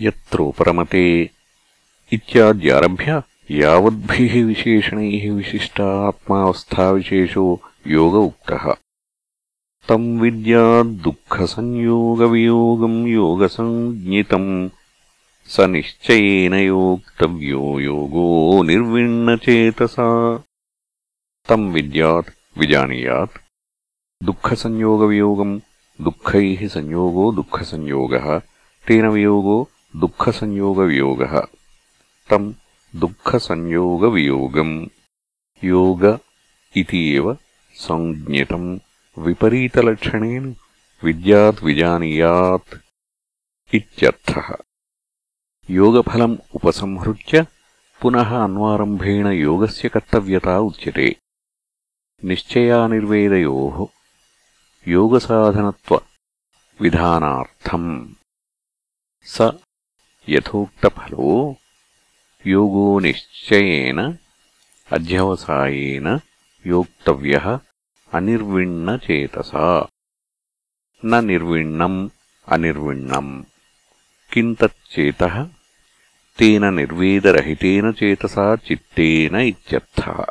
यत्रोपरमते इत्याद्यारभ्य यावद्भिः विशेषणैः विशिष्टा आत्मावस्थाविशेषो योग उक्तः तम् विद्याद्दुःखसंयोगवियोगम् योगसञ्ज्ञितम् स निश्चयेन योक्तव्यो योगो निर्विण्णचेतसा। तम् विद्यात् विजानीयात्। दुःखसंयोगवियोगम् दुःखैः संयोगो दुःखसंयोगः। तेन वियोगो दुःखसंयोगवियोगः। तम् दुःखसंयोगवियोगम्। योग इति एव संज्ञितम्। विपरीतलक्षणेन विद्यात् विजानीयात् इत्यर्थः। योगफलम् उपसंहृत्य पुनः अन्वारम्भेण योगस्य कर्तव्यता उच्यते। निश्चयानिर्वेदयोः योगसाधनत्वविधानार्थम्। स యథోక్తఫలో యోగో నిశ్చయన అధ్యవసాయన యోక్తవ్య అనిర్విణ్ణచేతస నిర్విణ్ణం అనిర్విణ్ణం। కింతచ్చేత తేన నిర్వేదరహితేన చేతసా చిత్తేన ఇత్యర్థ।